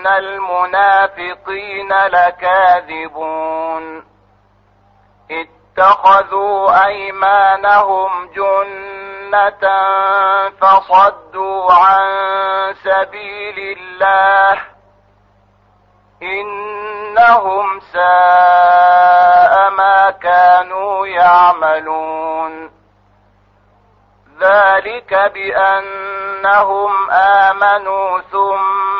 إن المنافقين لكاذبون اتخذوا أيمانهم جنة فصدوا عن سبيل الله إنهم ساء ما كانوا يعملون ذلك بأنهم آمنوا ثم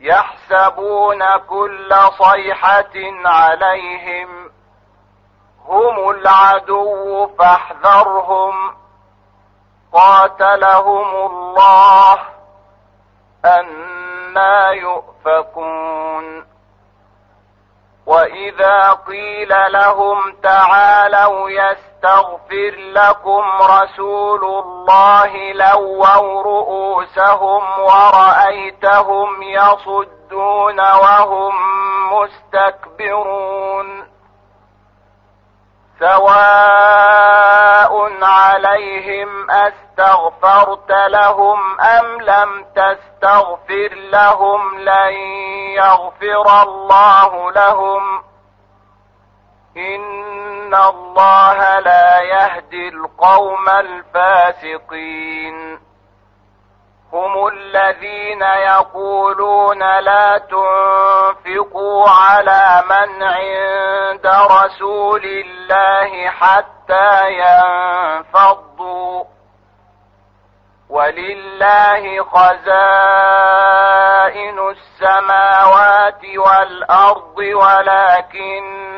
يحسبون كل صيحة عليهم هم العدو فاحذرهم قاتلهم الله أنا يؤفكون وإذا قيل لهم تعالوا يستغفر لكم رسول الله لووا رؤوسهم ورأيتهم يصدون وهم مستكبرون سواء عليهم أستغفرت لهم أم لم تستغفر لهم لن يغفر الله لهم إن الله لا يهدي القوم الفاسقين هم الذين يقولون لا تنفقوا على من عند رسول الله حتى ينفضوا ولله خزائن السماوات والأرض ولكن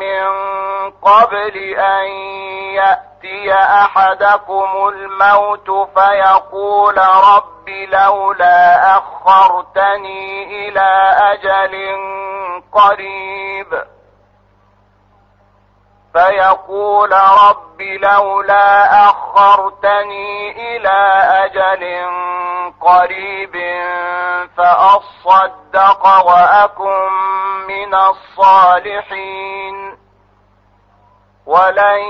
من قبل أن يأتي أحدكم الموت فيقول رب لولا أخرتني إلى أجل قريب. فيقول رب لولا أخرتني إلى أجل قريب فأصدق وأكن من الصالحين. ولن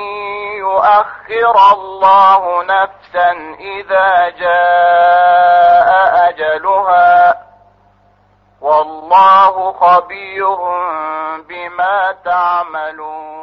يؤخر الله نفسا إذا جاء أجلها. والله خبير بما تعملون.